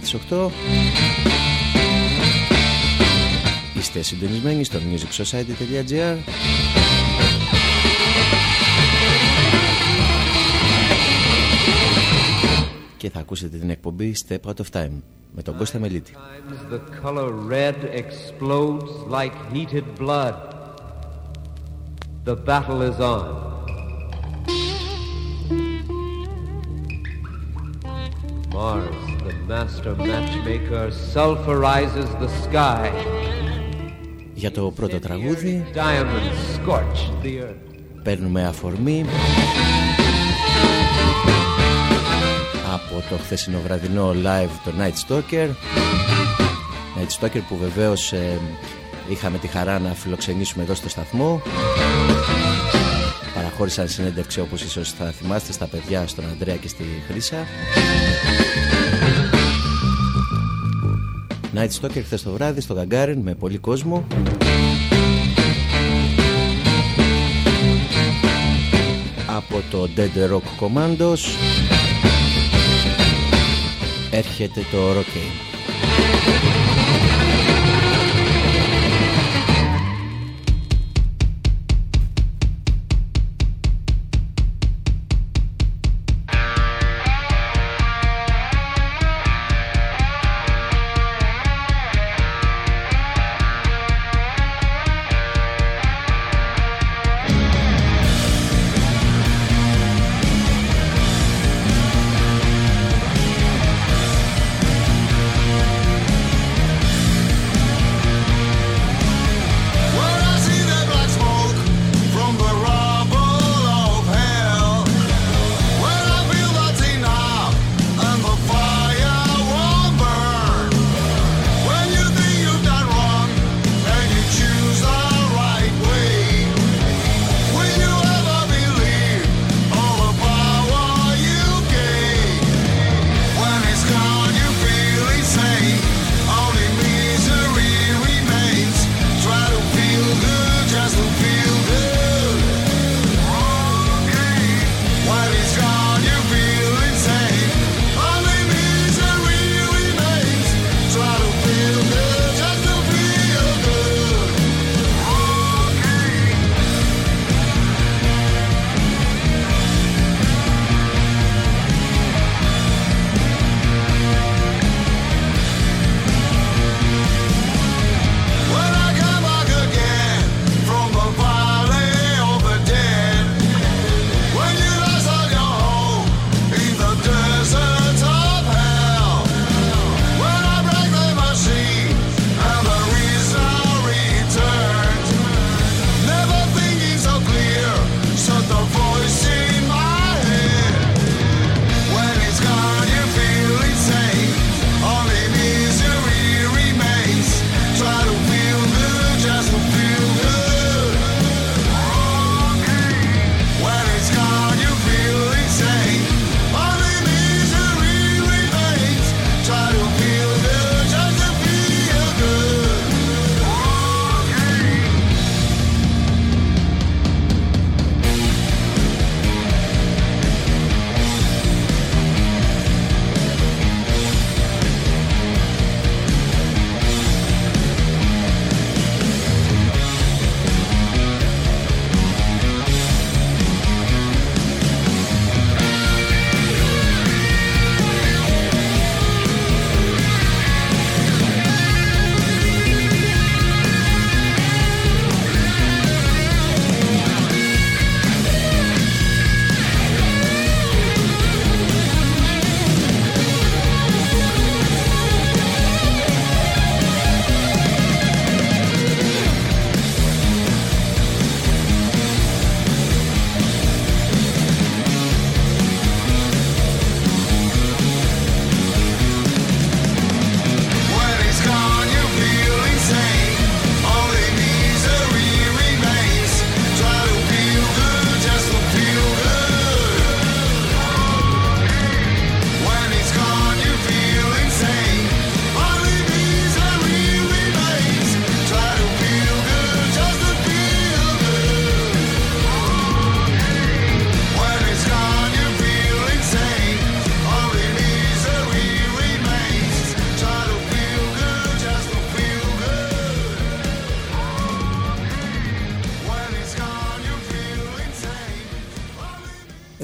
τις 8 Είστε συντονισμένοι στο musicsociety.gr και θα ακούσετε την εκπομπή Step Out of Time με τον Κώστα Μελίτη. The color red explodes like heated blood. The battle is on. Mars, the master matchmaker, sulfurizes the sky. Για το πρώτο τραγούδι παίρνουμε αφορμή από το χθεσινό βραδινό live το Night Stalker. Night Stalker που βεβαίως ε, είχαμε τη χαρά να φιλοξενήσουμε εδώ στο σταθμό. Παραχώρησαν συνέντευξη όπως ίσως θα θυμάστε στα παιδιά στον Ανδρέα και στη Χρύσα Night Stalker χθες το βράδυ στο Gagarin με πολύ κόσμο από το Dead Rock Commandos έρχεται το Rockade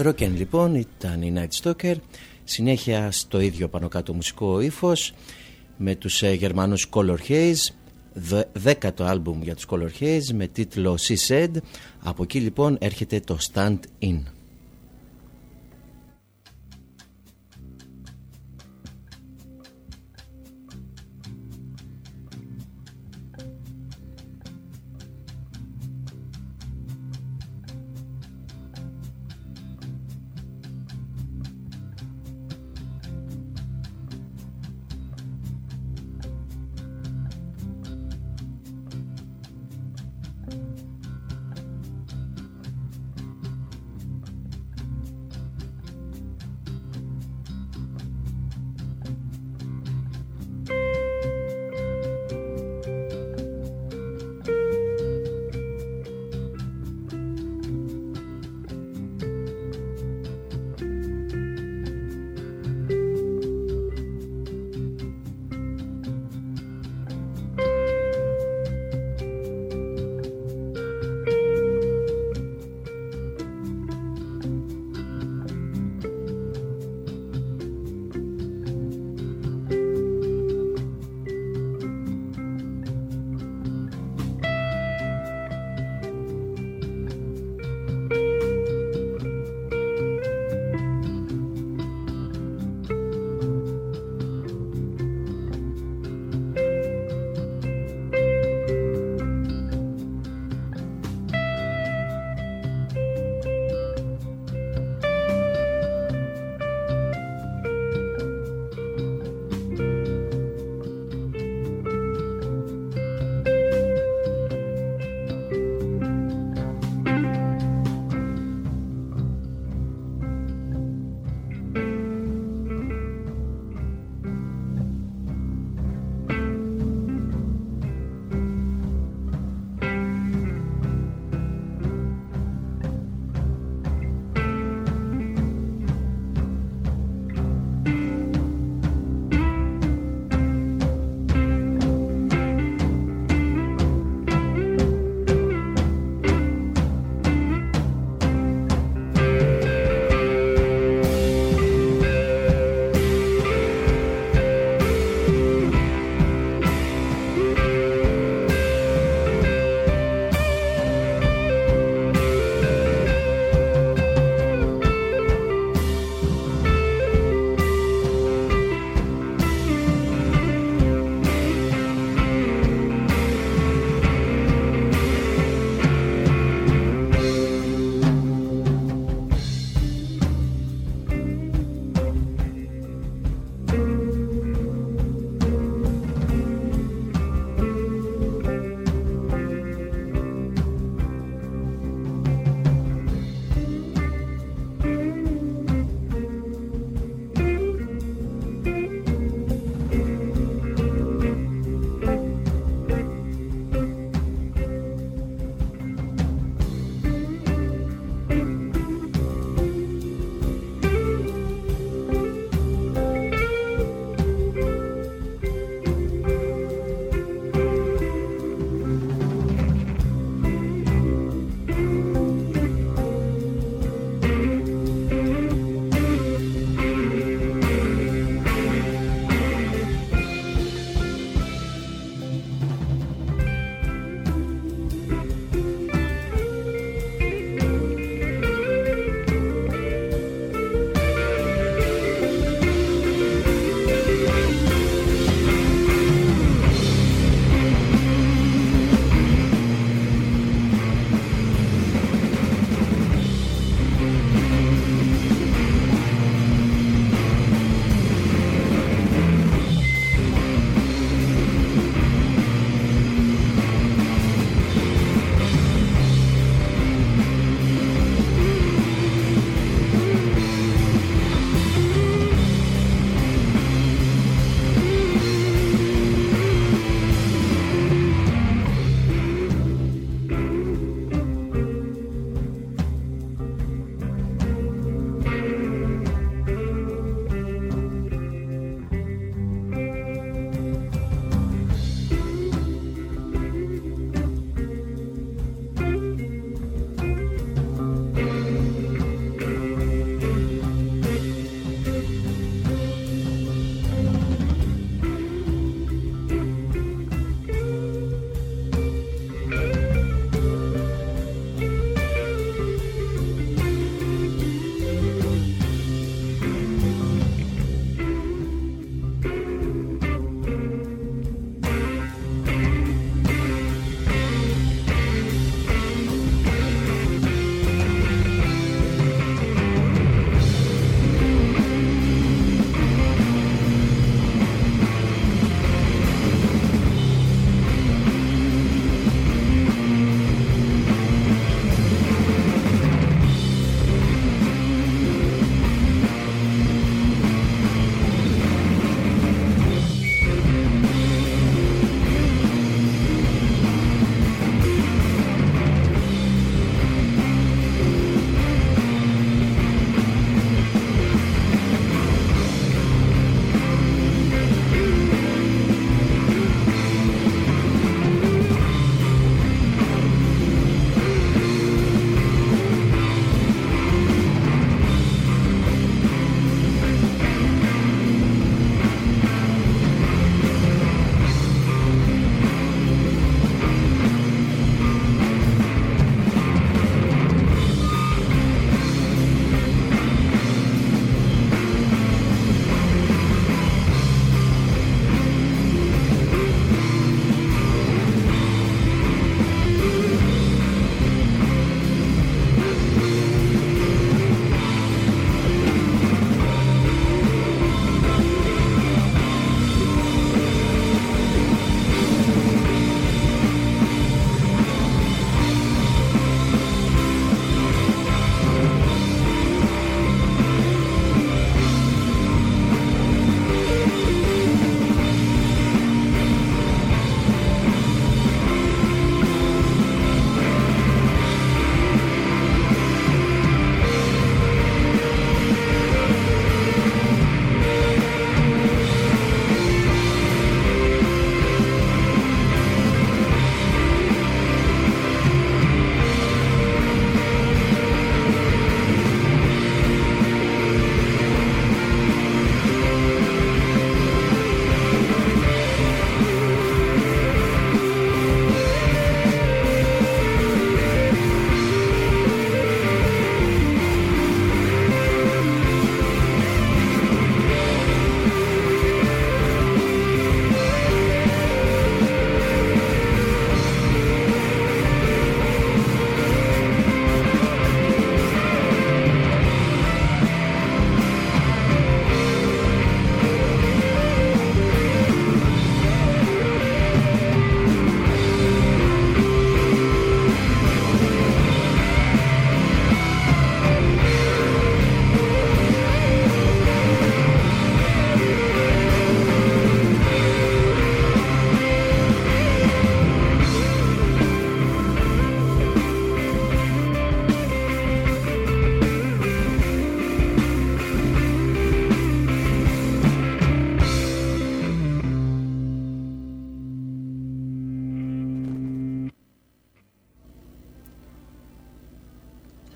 Ροκέν λοιπόν ήταν η Night Stalker. Συνέχεια στο ίδιο πάνω κάτω μουσικό ύφος με τους ε, Γερμανούς Color Haze. Δέκατο άλμπουμ για τους Color Haze με τίτλο She Said. Από εκεί λοιπόν έρχεται το Stand In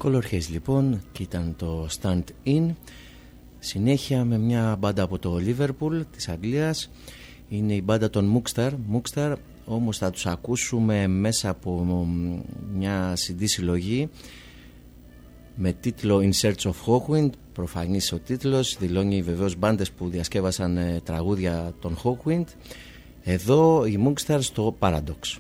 Color Haze λοιπόν και ήταν το Stand In. Συνέχεια με μια μπάντα από το Liverpool της Αγγλίας. Είναι η μπάντα των Mookstar Mookstar όμως θα τους ακούσουμε μέσα από μια CD συλλογή με τίτλο In Search of Hawkwind. Προφανής ο τίτλος δηλώνει βεβαίως μπάντες που διασκεύασαν ε, τραγούδια των Hawkwind. Εδώ η Mookstar στο Paradox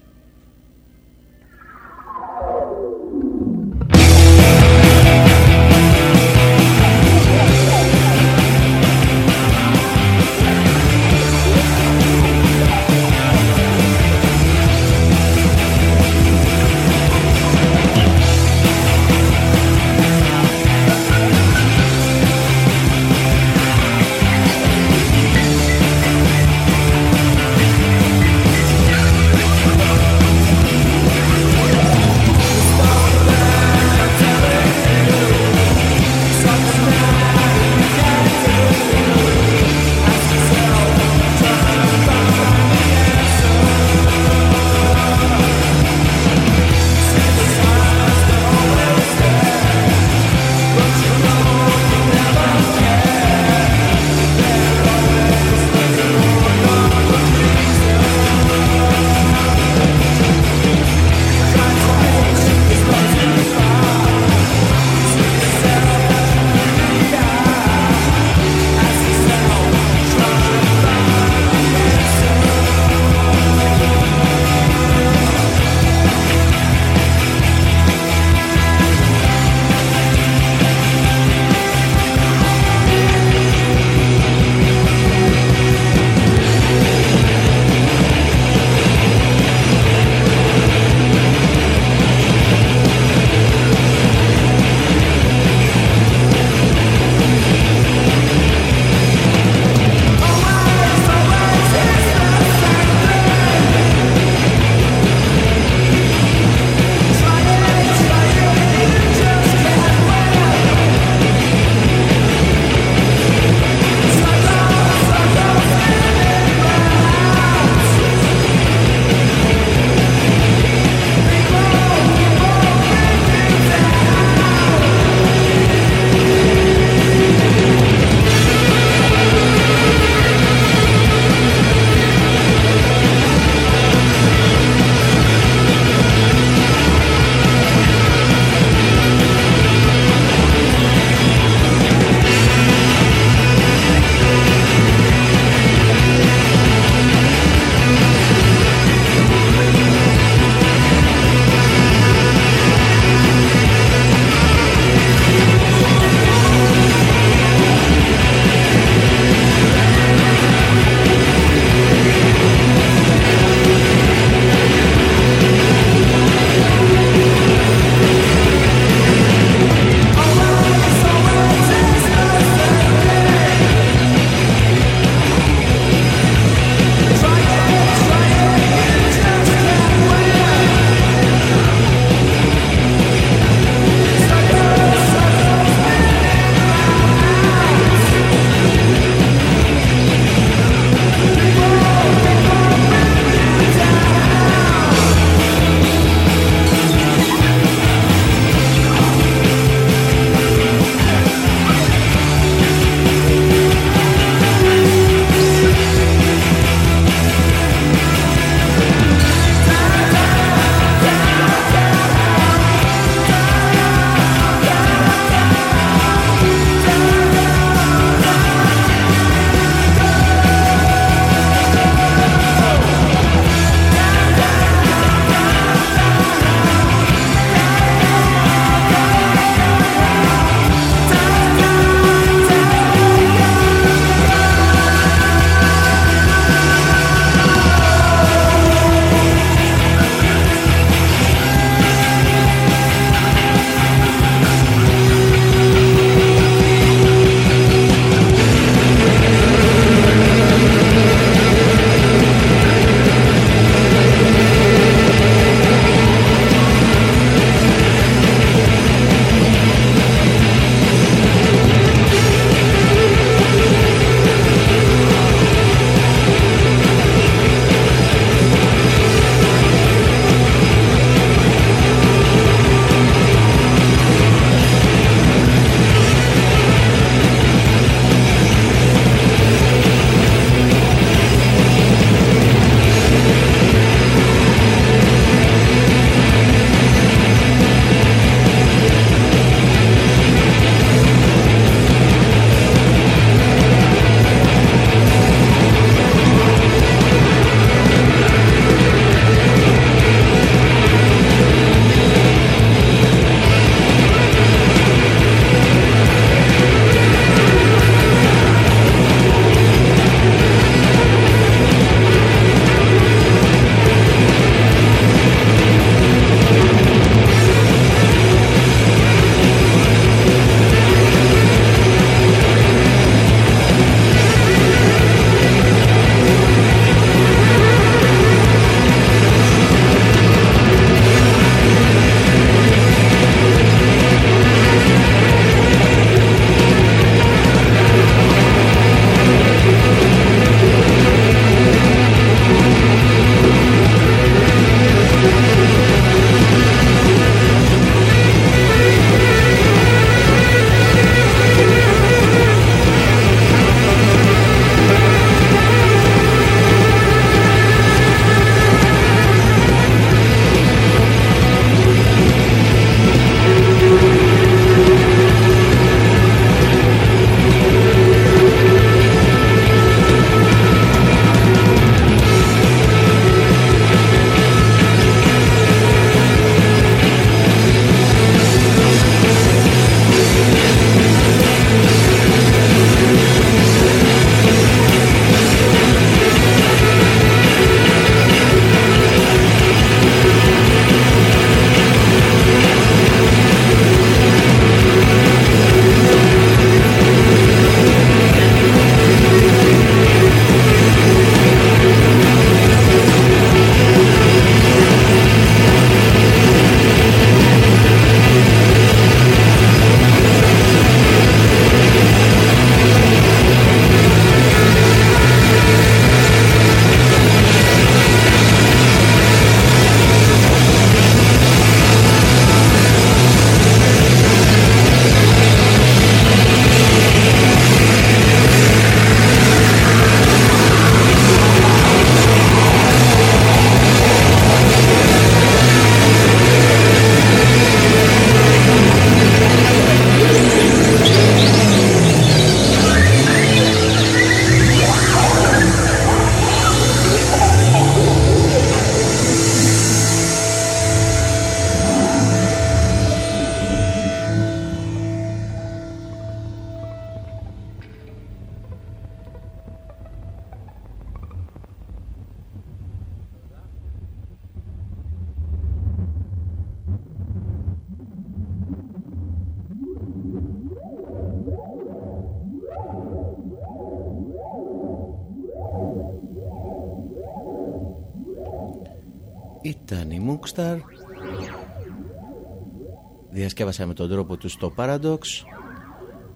Διασκεύασα με τον τρόπο του στο Paradox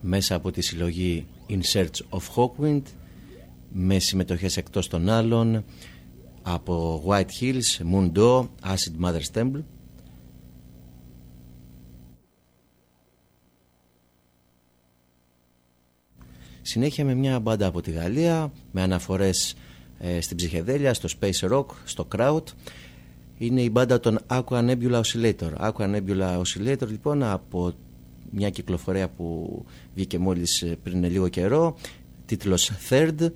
μέσα από τη συλλογή In Search of Hawkwind με συμμετοχές εκτός των άλλων από White Hills, Mundo, Acid Mother's Temple. Συνέχεια με μια μπάντα από τη Γαλλία με αναφορές ε, στην ψυχεδέλεια, στο space rock, στο crowd είναι η μπάντα των Aqua Nebula Oscillator. Aqua Nebula Oscillator λοιπόν από μια κυκλοφορία που βγήκε μόλις ε, πριν λίγο καιρό. Τίτλος Third.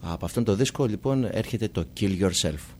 Από αυτόν το δίσκο λοιπόν έρχεται το Kill Yourself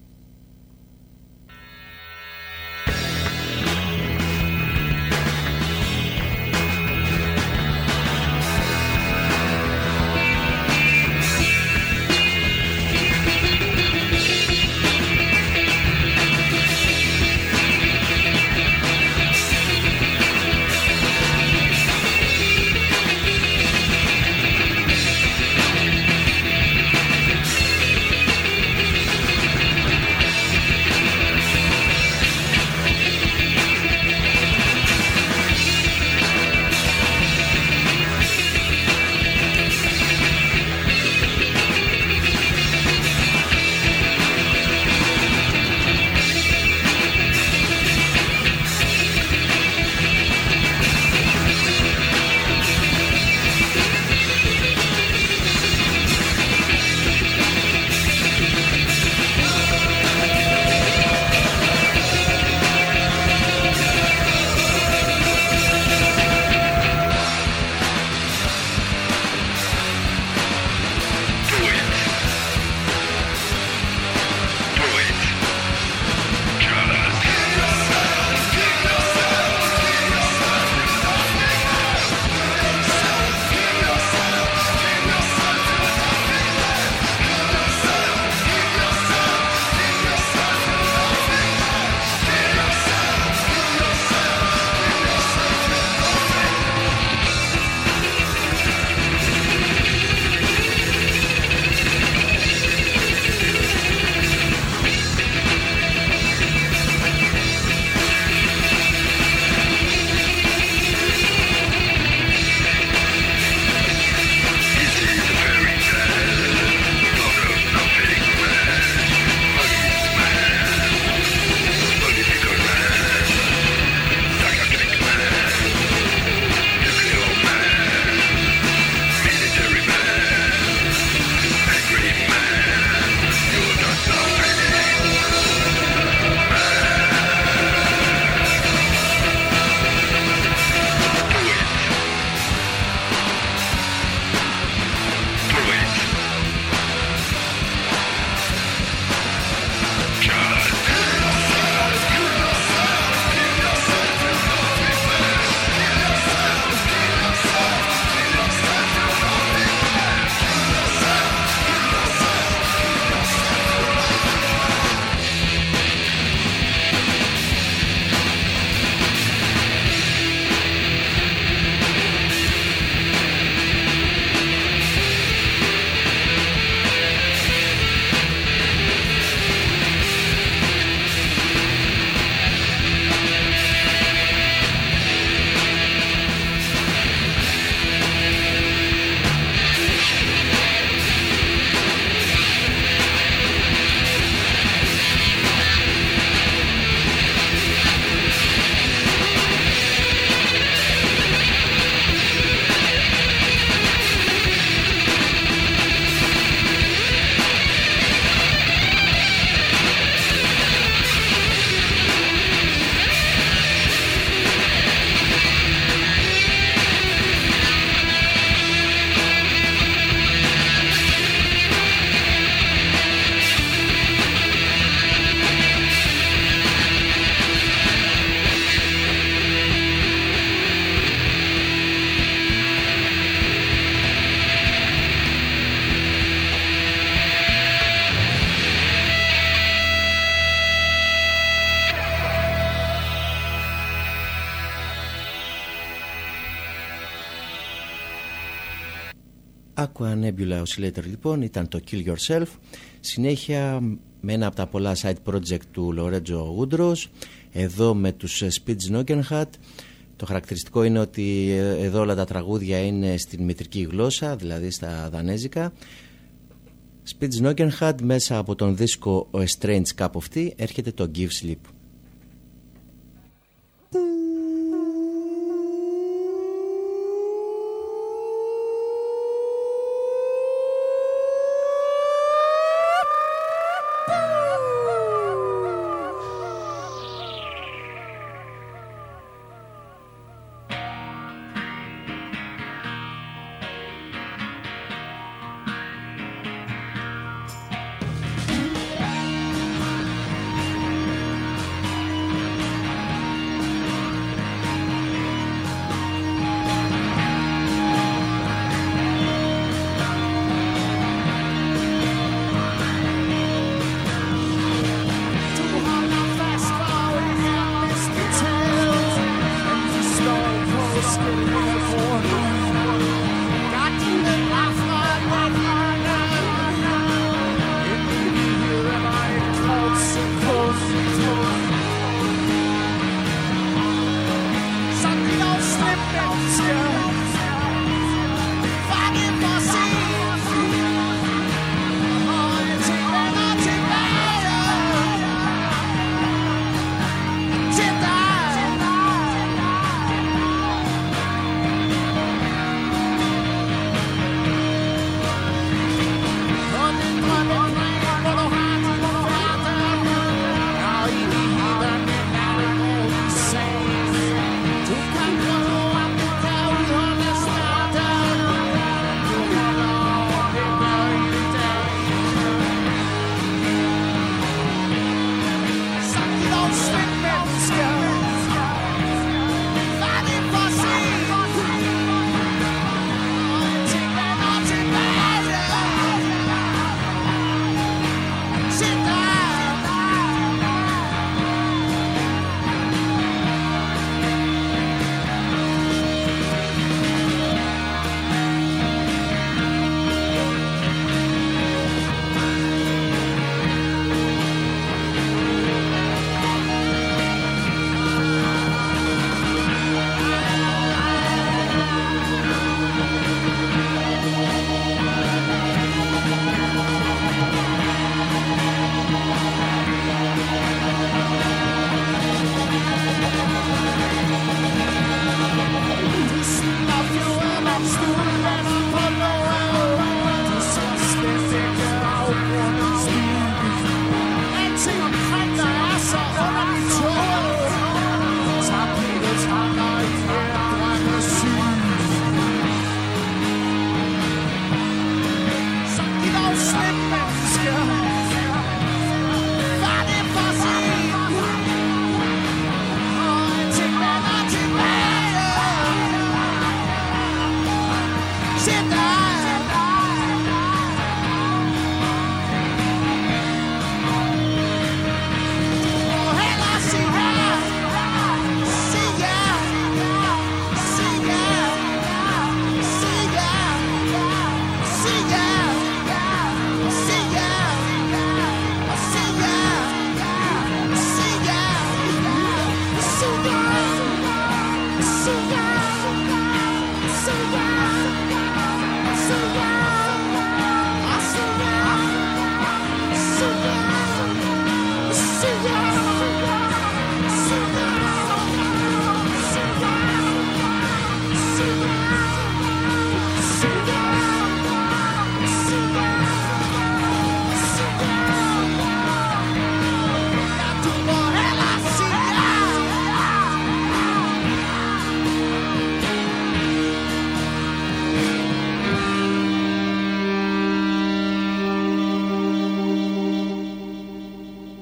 Aqua Nebula Oscillator λοιπόν ήταν το Kill Yourself. Συνέχεια με ένα από τα πολλά side project του Λορέτζο Γούντρος εδώ με τους Spitz Nockenhat το χαρακτηριστικό είναι ότι εδώ όλα τα τραγούδια είναι στην μητρική γλώσσα δηλαδή στα δανέζικα. Spitz Nockenhat μέσα από τον δίσκο A Strange Cup of Tea έρχεται το Give Sleep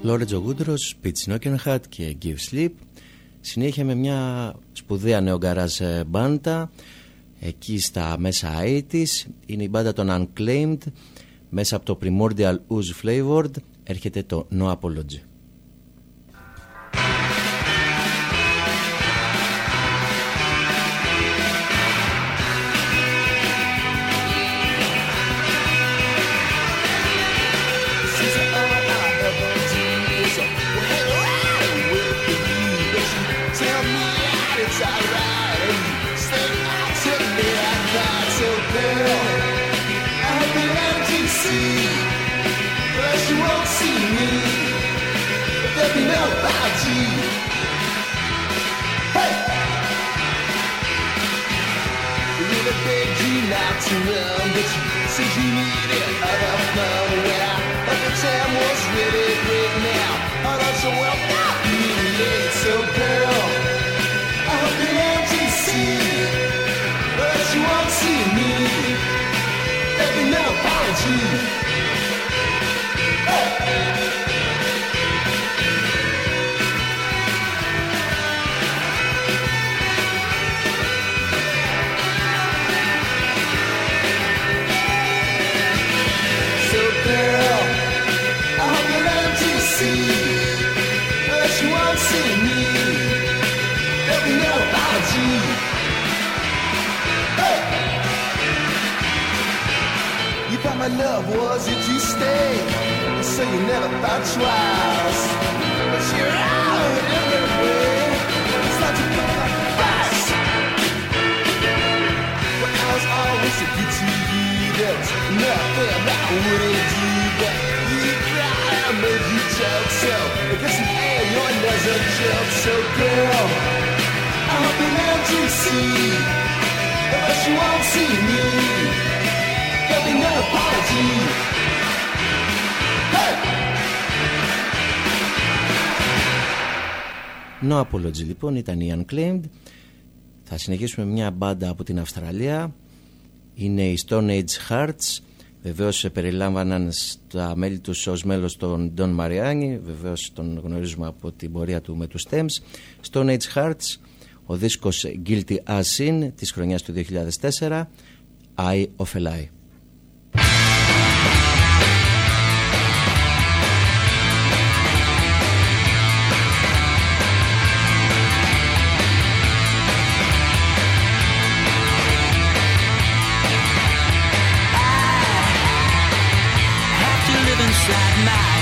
Λόρετζο Γούντρος, Πιτς Νόκενχατ και Give Sleep. Συνέχεια με μια σπουδαία νεογκαράζ μπάντα. Εκεί στα μέσα 80's είναι η μπάντα των Unclaimed μέσα από το Primordial Ooze Flavored. Έρχεται το No Apology Two. love was that you stayed, so you never thought twice. But you're out everywhere. It's time to go like a bus. But I was always a good to you. There nothing that I wouldn't do. But you cry, I made you choke. So I guess an A, your nose a joke. So girl, I'm up in empty sea. Unless you won't see me. demanding an apology. Hey! No Apology λοιπόν ήταν η Unclaimed Θα συνεχίσουμε μια μπάντα από την Αυστραλία Είναι η Stone Age Hearts Βεβαίως ε, περιλάμβαναν τα μέλη τους ως μέλος τον Don Mariani Βεβαίως τον γνωρίζουμε από την πορεία του με τους Stems Stone Age Hearts Ο δίσκος Guilty As τη της χρονιάς του 2004 Eye of a Lie like mine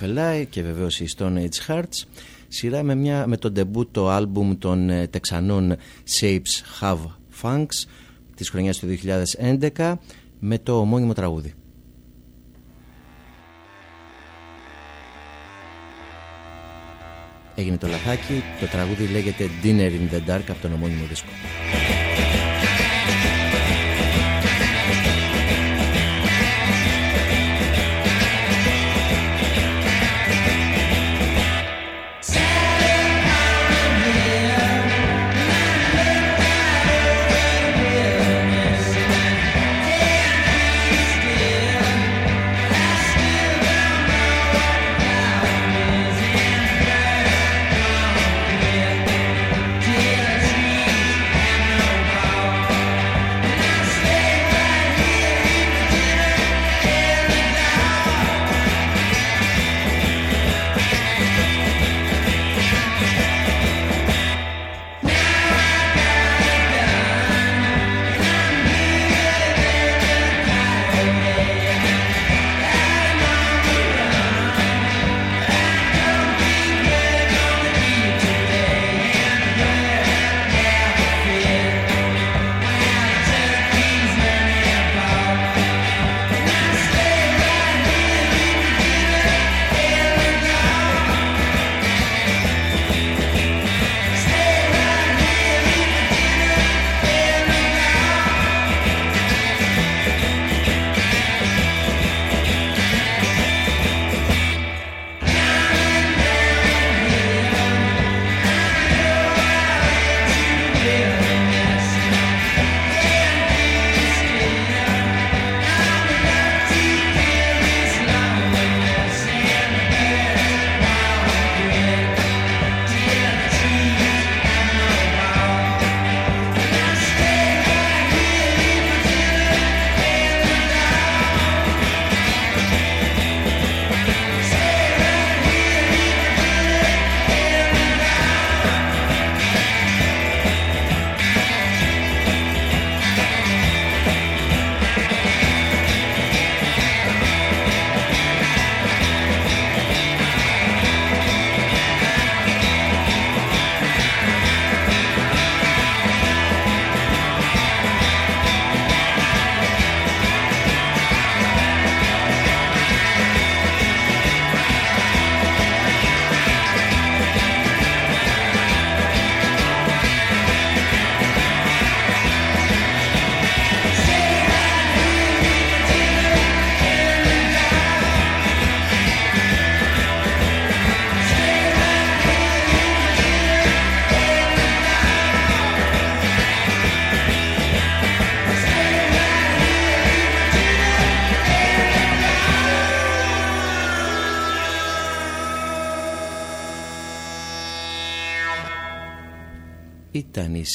το Eye of a και βεβαίως η Stone Age Hearts σειρά με, μια, με το debut το άλμπουμ των ε, Τεξανών Shapes Have Funks της χρονιάς του 2011 με το ομώνυμο τραγούδι. Έγινε το λαθάκι, το τραγούδι λέγεται Dinner in the Dark από τον ομώνυμο δίσκο.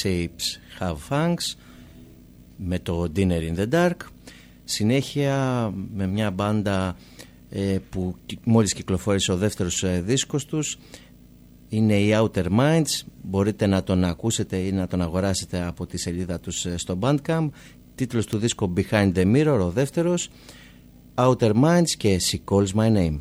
Shapes Have Funks με το Dinner in the Dark. Συνέχεια με μια μπάντα ε, που μόλις κυκλοφόρησε ο δεύτερος ε, δίσκος τους είναι η Outer Minds. Μπορείτε να τον ακούσετε ή να τον αγοράσετε από τη σελίδα τους ε, στο Bandcamp. Τίτλος του δίσκου Behind the Mirror ο δεύτερος. Outer Minds και She Calls My Name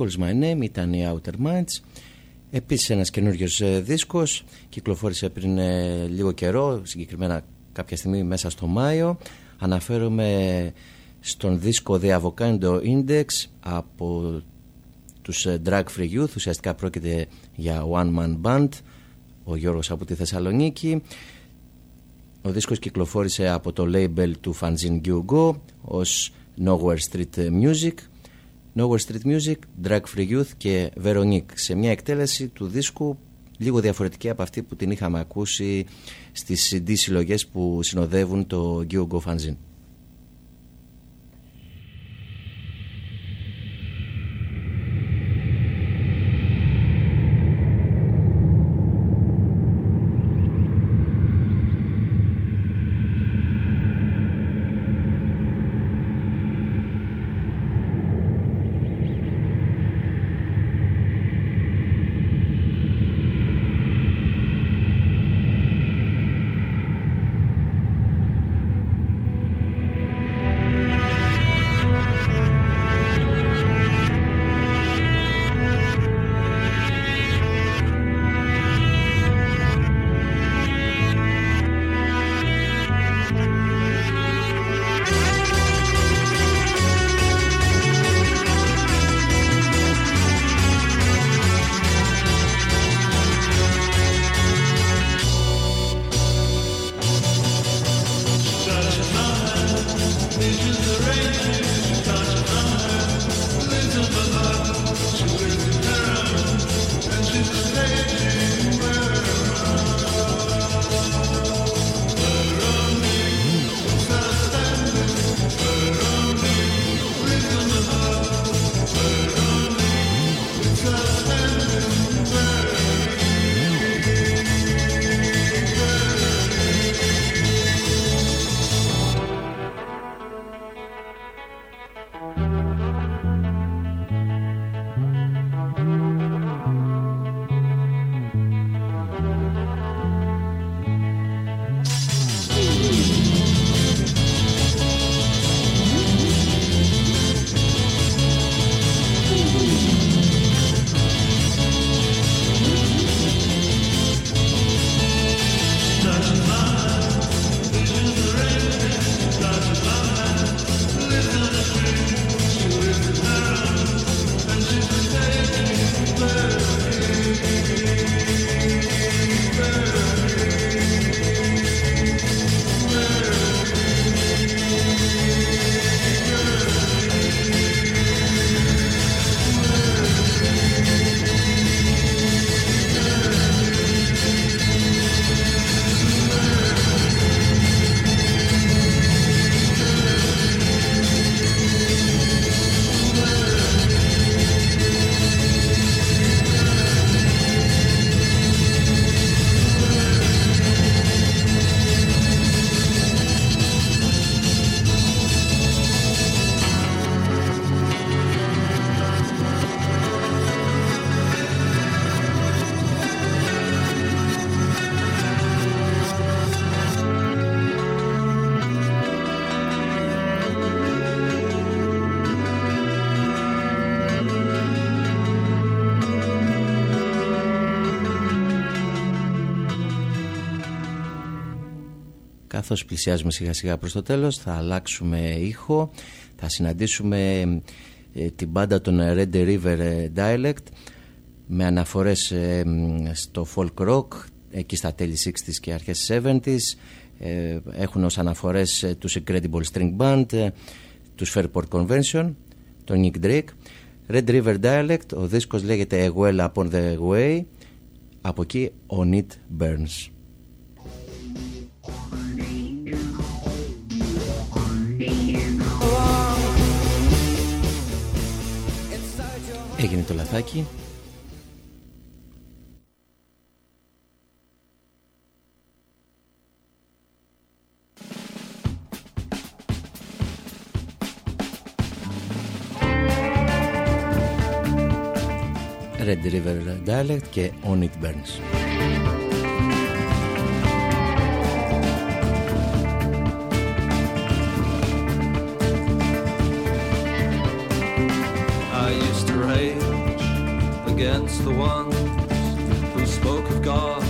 Calls My Name ήταν η Outer Minds. Επίσης ένας καινούριος ε, δίσκος κυκλοφόρησε πριν ε, λίγο καιρό συγκεκριμένα κάποια στιγμή μέσα στο Μάιο. Αναφέρομαι στον δίσκο The Avocado Index από τους ε, Drag Free Youth. Ουσιαστικά πρόκειται για One Man Band ο Γιώργος από τη Θεσσαλονίκη. Ο δίσκος κυκλοφόρησε από το label του Fanzine Gyugo ως Nowhere Street Music Nowhere Street Music, Drag Free Youth και Veronique σε μια εκτέλεση του δίσκου λίγο διαφορετική από αυτή που την είχαμε ακούσει στις CD συλλογές που συνοδεύουν το Gyugo Fanzine. Καθώς πλησιάζουμε σιγά σιγά προς το τέλος. Θα αλλάξουμε ήχο θα συναντήσουμε ε, την μπάντα των Red River ε, Dialect με αναφορές ε, στο folk rock εκεί στα τέλη 60s και αρχές 70s έχουν ως αναφορές τους Incredible String Band τους Fairport Convention τον Nick Drake. Red River Dialect ο δίσκος λέγεται A Well Upon the Way. Από εκεί On It Burns Έγινε το λαθάκι Red River Dialect και On It Burns the ones who spoke of God.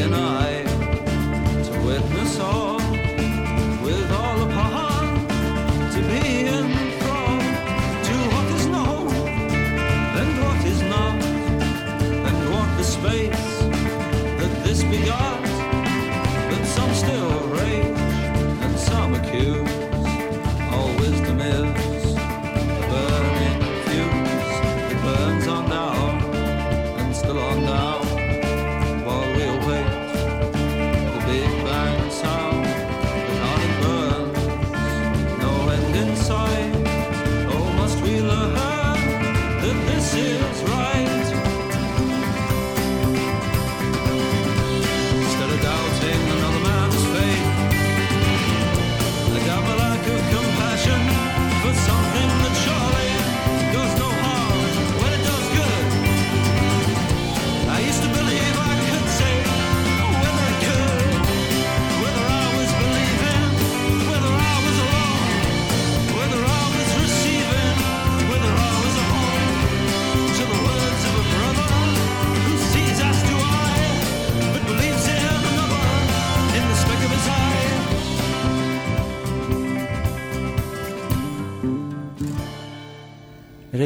and I to witness all.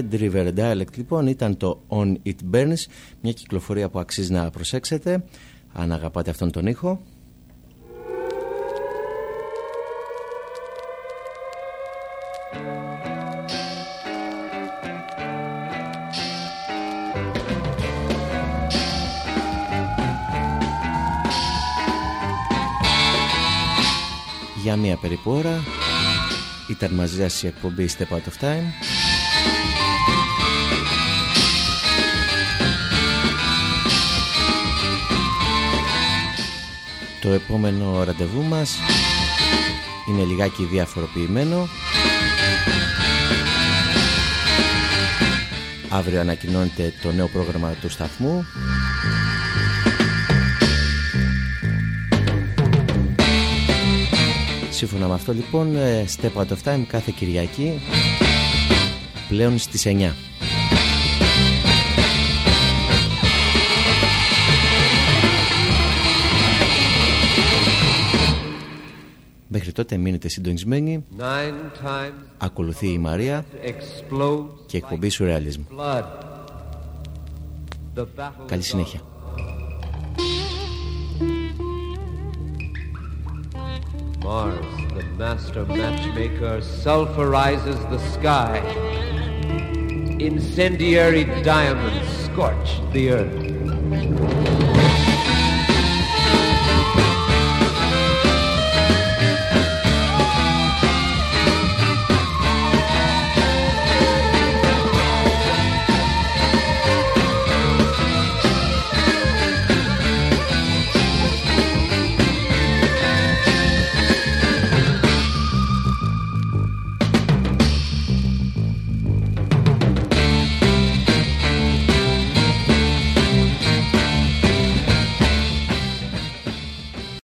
Red River Dialect λοιπόν ήταν το On It Burns, μια κυκλοφορία που αξίζει να προσέξετε αν αγαπάτε αυτόν τον ήχο. Για μία περίπου ώρα ήταν μαζί σας η εκπομπή Step Out of Time Το επόμενο ραντεβού μας είναι λιγάκι διαφοροποιημένο. Αύριο ανακοινώνεται το νέο πρόγραμμα του σταθμού. Σύμφωνα με αυτό λοιπόν, ε, Step Out of Time κάθε Κυριακή πλέον στις 9. Μέχρι τότε μείνετε συντονισμένοι. Ακολουθεί η Μαρία και εκπομπή σου ρεαλισμού. Καλή συνέχεια. Mars, the master matchmaker, sulfurizes the sky. Incendiary diamonds scorch the earth.